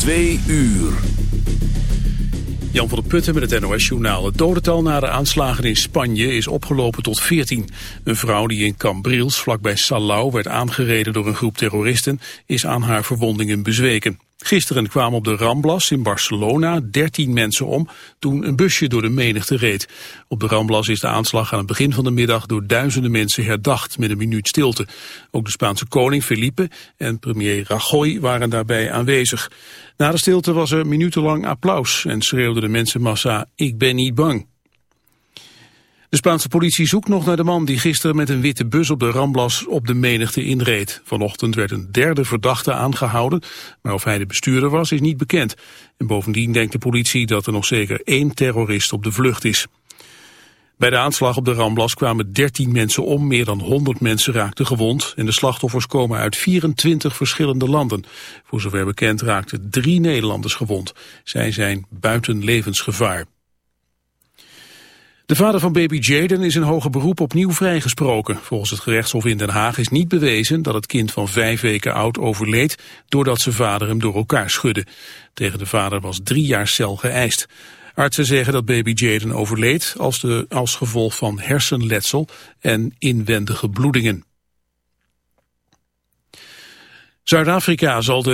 Twee uur. Jan van der Putten met het NOS-journaal. Het dodental na de aanslagen in Spanje is opgelopen tot 14. Een vrouw die in Cambrils, vlakbij Salau, werd aangereden door een groep terroristen... is aan haar verwondingen bezweken. Gisteren kwamen op de Ramblas in Barcelona 13 mensen om toen een busje door de menigte reed. Op de Ramblas is de aanslag aan het begin van de middag door duizenden mensen herdacht met een minuut stilte. Ook de Spaanse koning Felipe en premier Rajoy waren daarbij aanwezig. Na de stilte was er minutenlang applaus en schreeuwde de mensenmassa ik ben niet bang. De Spaanse politie zoekt nog naar de man die gisteren met een witte bus op de Ramblas op de menigte inreed. Vanochtend werd een derde verdachte aangehouden, maar of hij de bestuurder was is niet bekend. En bovendien denkt de politie dat er nog zeker één terrorist op de vlucht is. Bij de aanslag op de Ramblas kwamen 13 mensen om, meer dan 100 mensen raakten gewond en de slachtoffers komen uit 24 verschillende landen. Voor zover bekend raakten drie Nederlanders gewond. Zij zijn buiten levensgevaar. De vader van baby Jaden is in hoger beroep opnieuw vrijgesproken. Volgens het gerechtshof in Den Haag is niet bewezen dat het kind van vijf weken oud overleed doordat zijn vader hem door elkaar schudde. Tegen de vader was drie jaar cel geëist. Artsen zeggen dat baby Jaden overleed als, de, als gevolg van hersenletsel en inwendige bloedingen. Zuid-Afrika zal,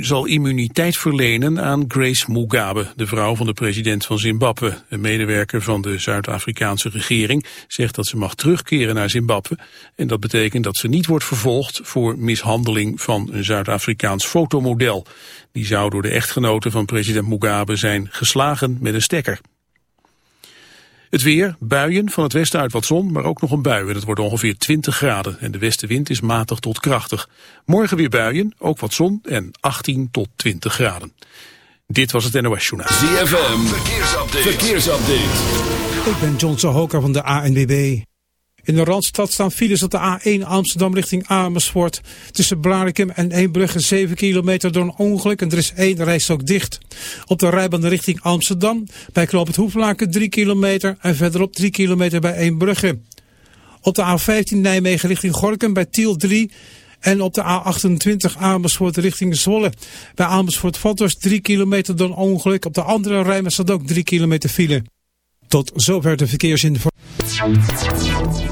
zal immuniteit verlenen aan Grace Mugabe, de vrouw van de president van Zimbabwe. Een medewerker van de Zuid-Afrikaanse regering zegt dat ze mag terugkeren naar Zimbabwe. En dat betekent dat ze niet wordt vervolgd voor mishandeling van een Zuid-Afrikaans fotomodel. Die zou door de echtgenote van president Mugabe zijn geslagen met een stekker. Het weer, buien, van het westen uit wat zon, maar ook nog een bui. En het wordt ongeveer 20 graden en de westenwind is matig tot krachtig. Morgen weer buien, ook wat zon en 18 tot 20 graden. Dit was het NOS Journaal. ZFM, verkeersupdate. verkeersupdate. Ik ben John Sahoka van de ANWB. In de Randstad staan files op de A1 Amsterdam richting Amersfoort. Tussen Blarikum en Eembrugge 7 kilometer door een ongeluk en er is één rijstok dicht. Op de rijbaan richting Amsterdam bij Knoop het Hoeflaken 3 kilometer en verderop 3 kilometer bij Eembrugge. Op de A15 Nijmegen richting Gorkum bij Tiel 3 en op de A28 Amersfoort richting Zwolle. Bij Amersfoort Vathorst 3 kilometer door een ongeluk. Op de andere rijbaan staat ook 3 kilometer file. Tot zover de verkeersinformatie.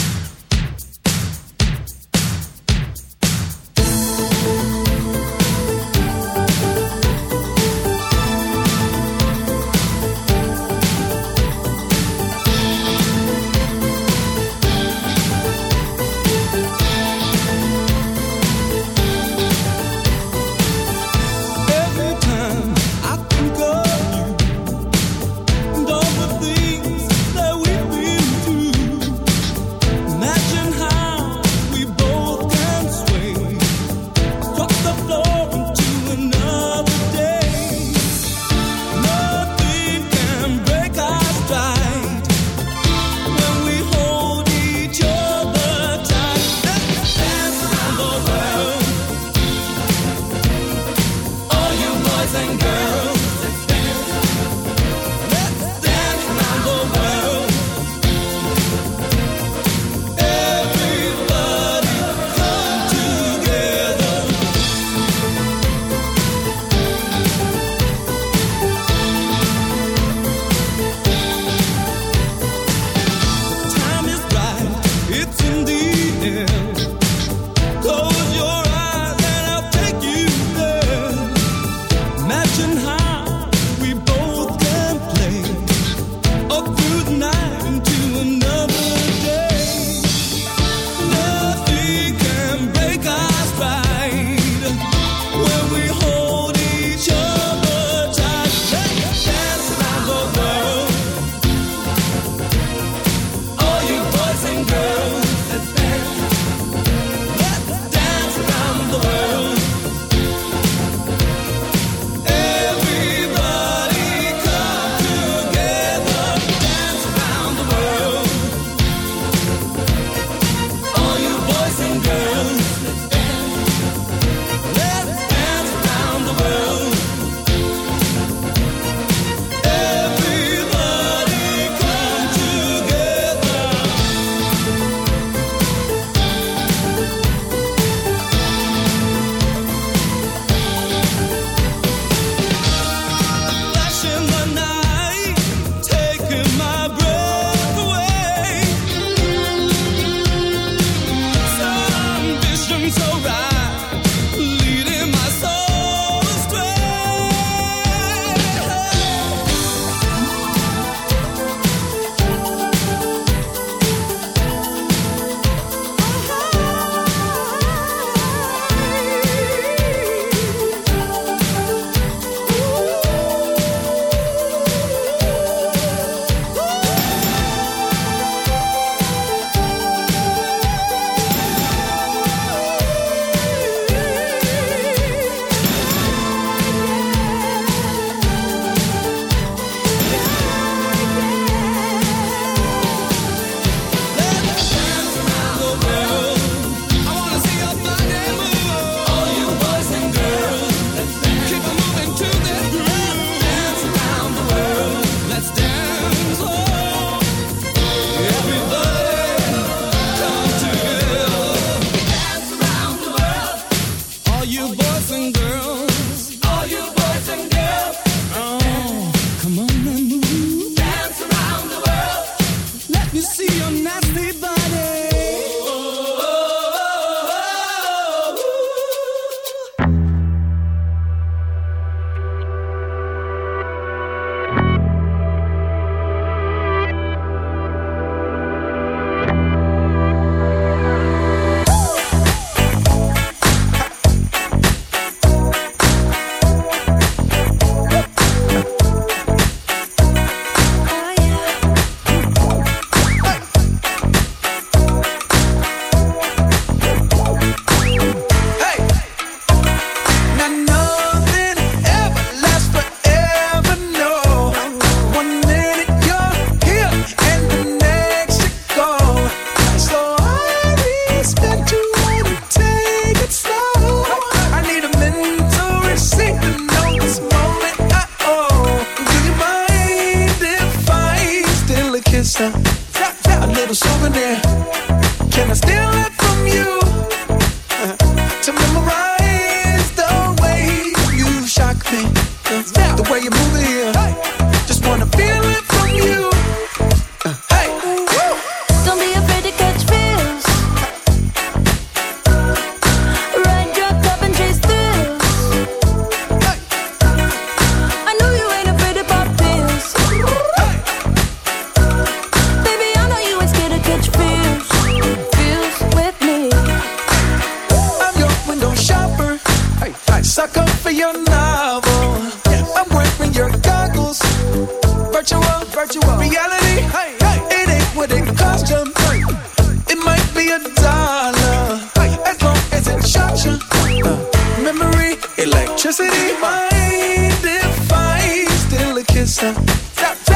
Electricity. Mind if I steal a kiss? Uh,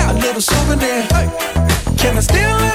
a little souvenir. Can I steal it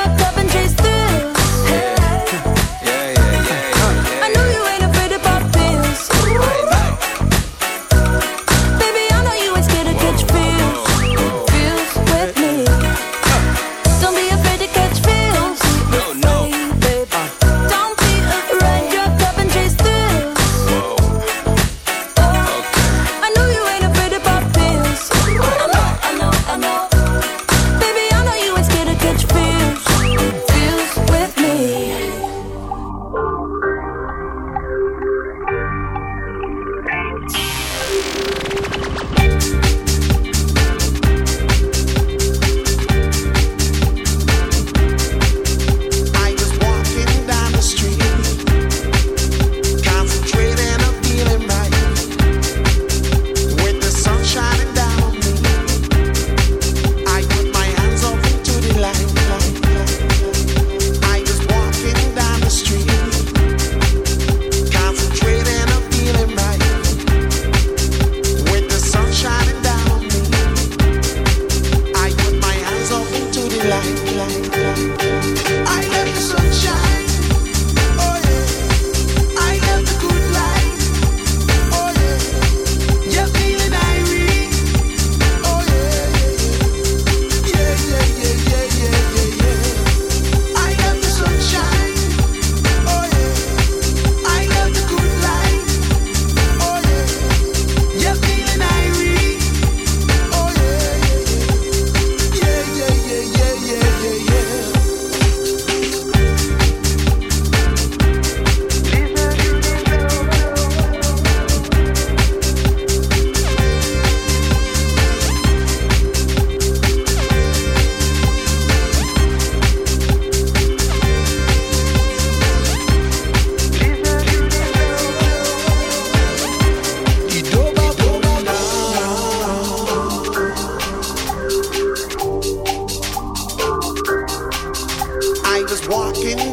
chase through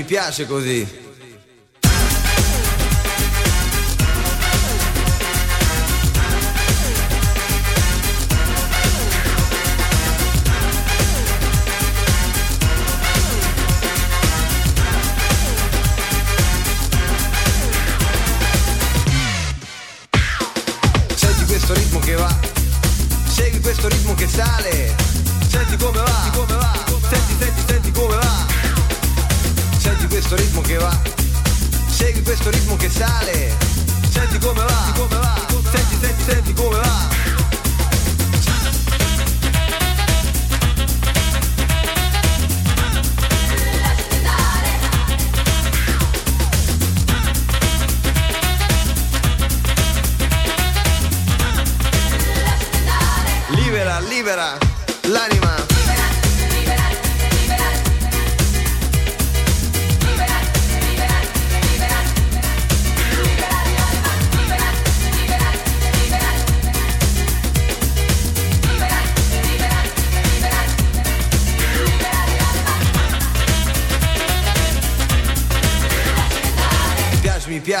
Mi piace, così.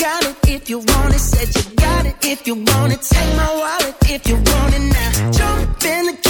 Got, it if you want it. Said you got it if you want it. Take my wallet if you want it now. Jump in the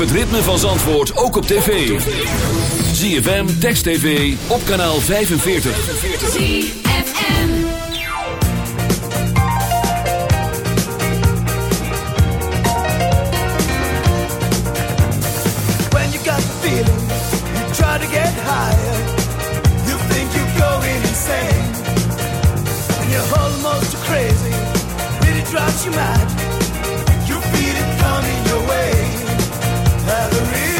het ritme van Zandvoort ook op tv. ZFM, Text TV, op kanaal 45. When you got the feeling, you try to get higher. You think you're going insane. And you're almost crazy, really drives you mad. You feel it coming. Valerie.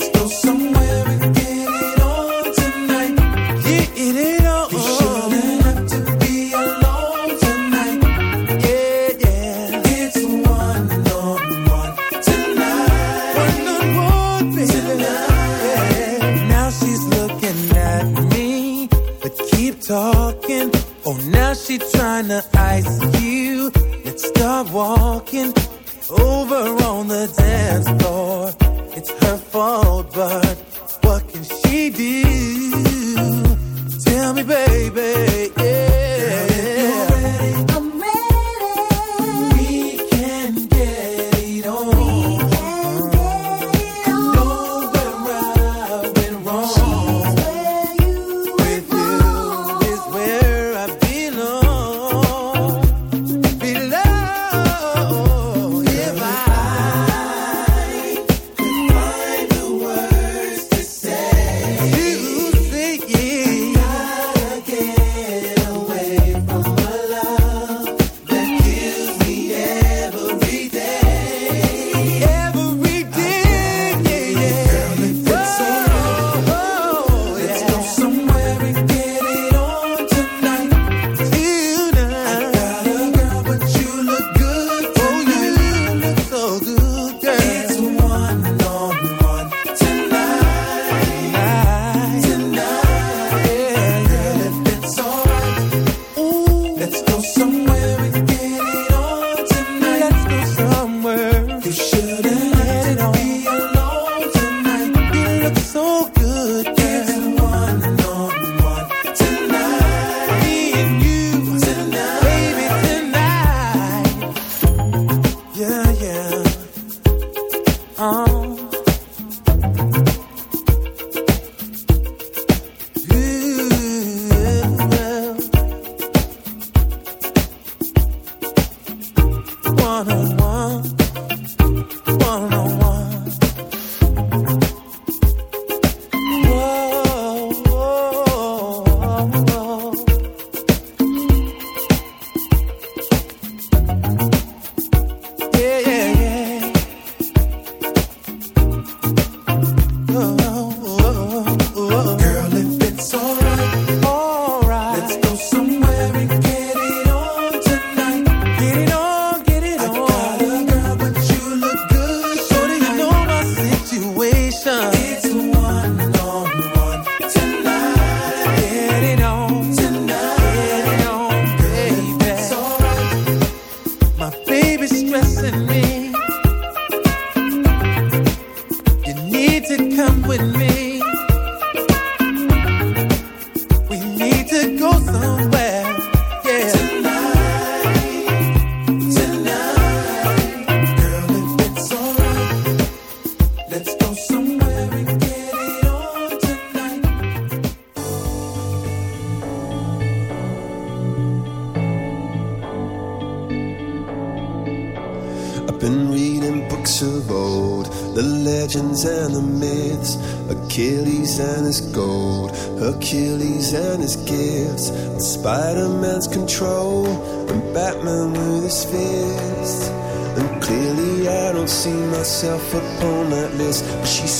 estou sozinho.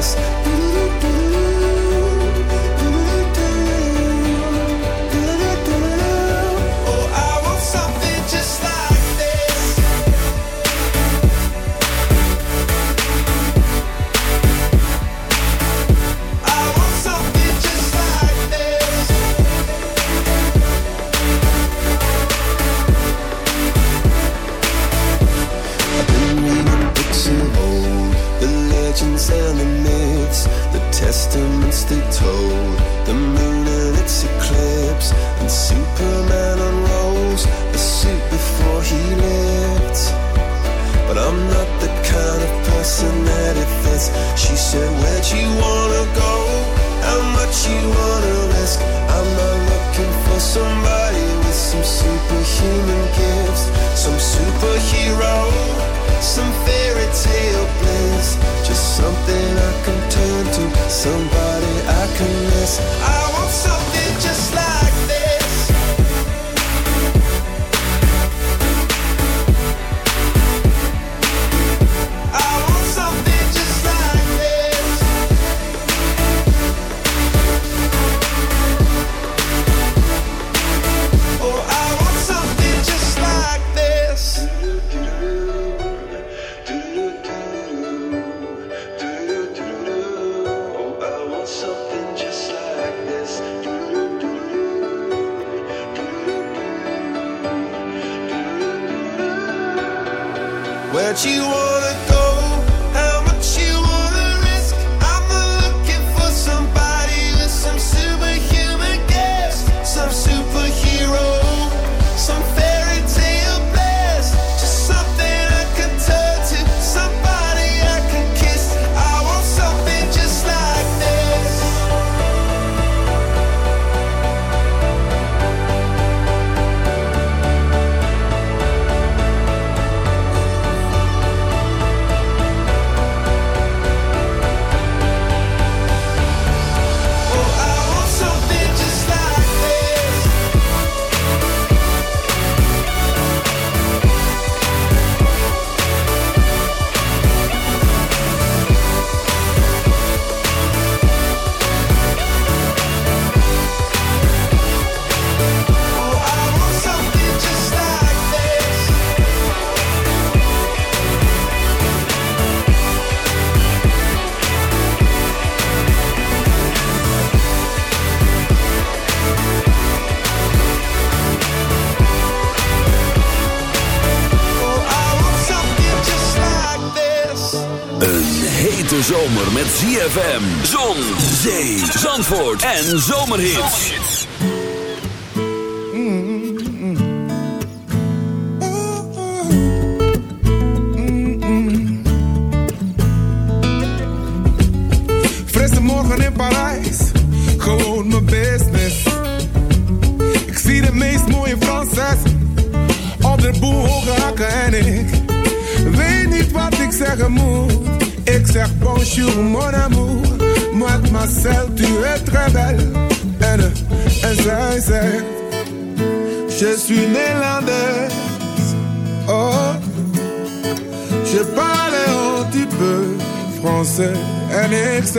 this. Testaments they told the moon and its eclipse, and Superman unrolls a suit before he lived. But I'm not the kind of person that it fits. She said, Where'd you wanna go? How much you wanna something en zomerhits. Frisse morgen in Parijs, gewoon mijn business. Ik zie de meest mooie Franses op de boel hoge hakken en ik weet niet wat ik zeggen moet. Serpent sur mon amour. Moi, Marcel, tu es très belle. N, S, -S, -S. Je suis néerlandaise. Oh, je parle un petit peu français. N, X,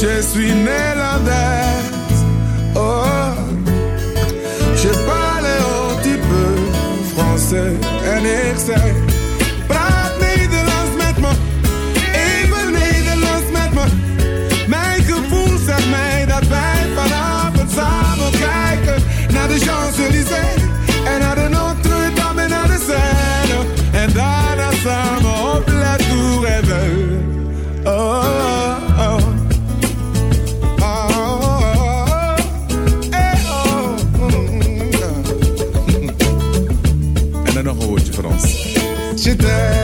je suis Nederlands. Oh, je parle un petit peu français. En ik praat Nederlands met me. Even Nederlands met me. Mijn gevoel zegt mij dat wij vanavond samen kijken naar de Champs-Élysées te der.